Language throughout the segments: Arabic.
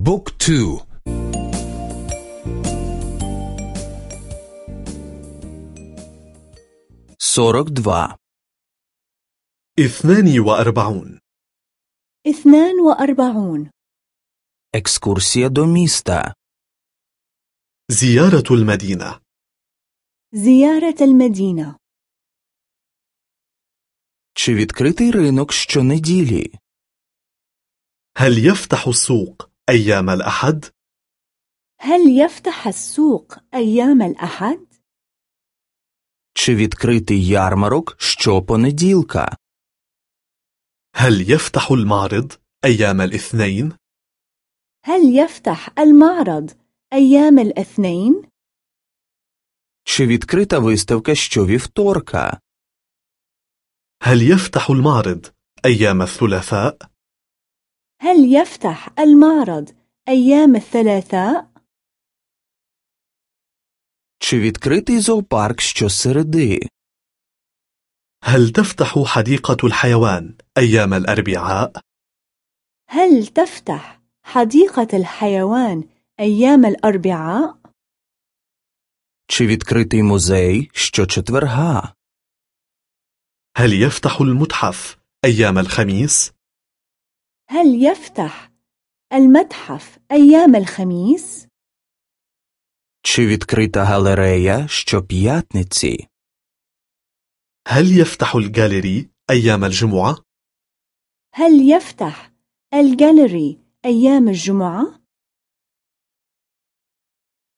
بوك تو سورك دوا اثنان وأربعون اثنان وأربعون екскурсія до міста زيارة المدينة زيارة المدينة Чи відкритий ринок щонеділі? هل يفتح السوق أيام الأحد؟ هل يفتح السوق أيام الأحد؟ Чи відкритий ярмарок щопонеділка? هل يفتح المعرض أيام الاثنين؟ هل يفتح المعرض أيام الاثنين؟ Чи відкрита виставка щовівторка? هل يفتح المعرض أيام الثلاثاء؟ هل يفتح المعرض أيام الثلاثاء؟ Чи відкритий зоопарк щосереди? هل تفتح حديقة الحيوان أيام الأربعاء؟ هل تفتح حديقة الحيوان أيام الأربعاء؟ Чи відкритий музей щочетверга? هل يفتح المتحف أيام الخميس؟ هل يفتح المتحف أيام الخميس؟ Чи відкрита галерея щоп'ятниці? هل يفتح الجاليري أيام الجمعة؟ هل يفتح الجاليري أيام الجمعة؟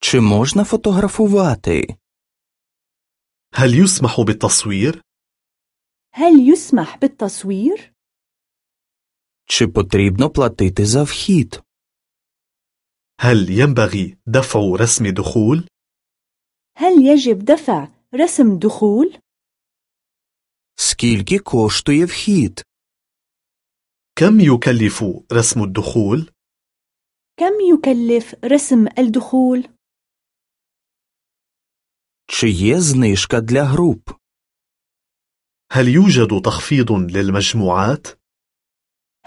Чи можна фотографувати? هل يسمح بالتصوير؟ هل يسمح بالتصوير؟ Чи потрібно платити за вхід? هل ينبغي دفع رسم دخول؟ هل يجب دفع رسم دخول؟ Скільки коштує вхід? كم يكلف رسم الدخول؟ كم يكلف رسم الدخول؟ Чи є знижка для груп? هل يوجد تخفيض للمجموعات؟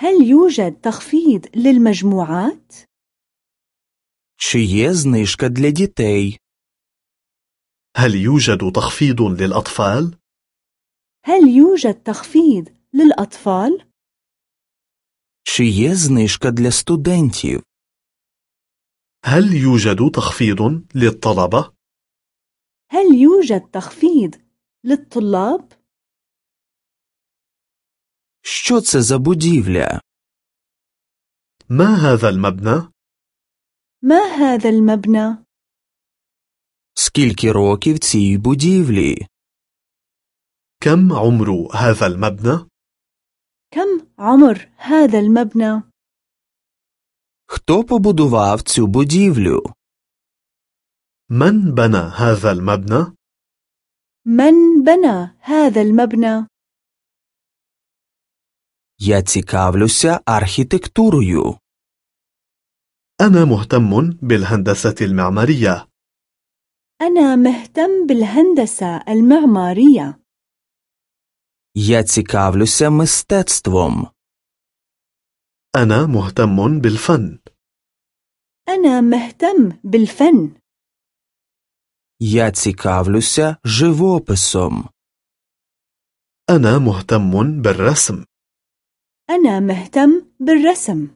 هل يوجد تخفيض للمجموعات؟ Чи є знижка для дітей? هل يوجد تخفيض للأطفال؟ هل يوجد تخفيض للأطفال؟ Чи є знижка для студентів? هل يوجد تخفيض للطلبة؟ هل يوجد تخفيض للطلاب؟ Що це за будівля? ما هذا المبنى؟ ما هذا المبنى؟ Скільки років цій будівлі? كم عمر هذا المبنى؟ كم عمر هذا المبنى؟ Хто побудував цю будівлю? من بنى هذا المبنى؟ من بنى هذا المبنى؟ Я цікавлюся архітектурою. أنا مهتم بالهندسة المعمارية أنا مهتم بالهندسة المعمارية. Я цікавлюся мистецтвом. أنا مهتم بالفن أنا مهتم بالفن. Я цікавлюся живописом. أنا مهتم بالرسم أنا مهتم بالرسم.